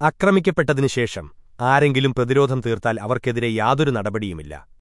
ആക്രമിക്കപ്പെട്ടതിനുശേഷം ആരെങ്കിലും പ്രതിരോധം തീർത്താൽ അവർക്കെതിരെ യാതൊരു നടപടിയുമില്ല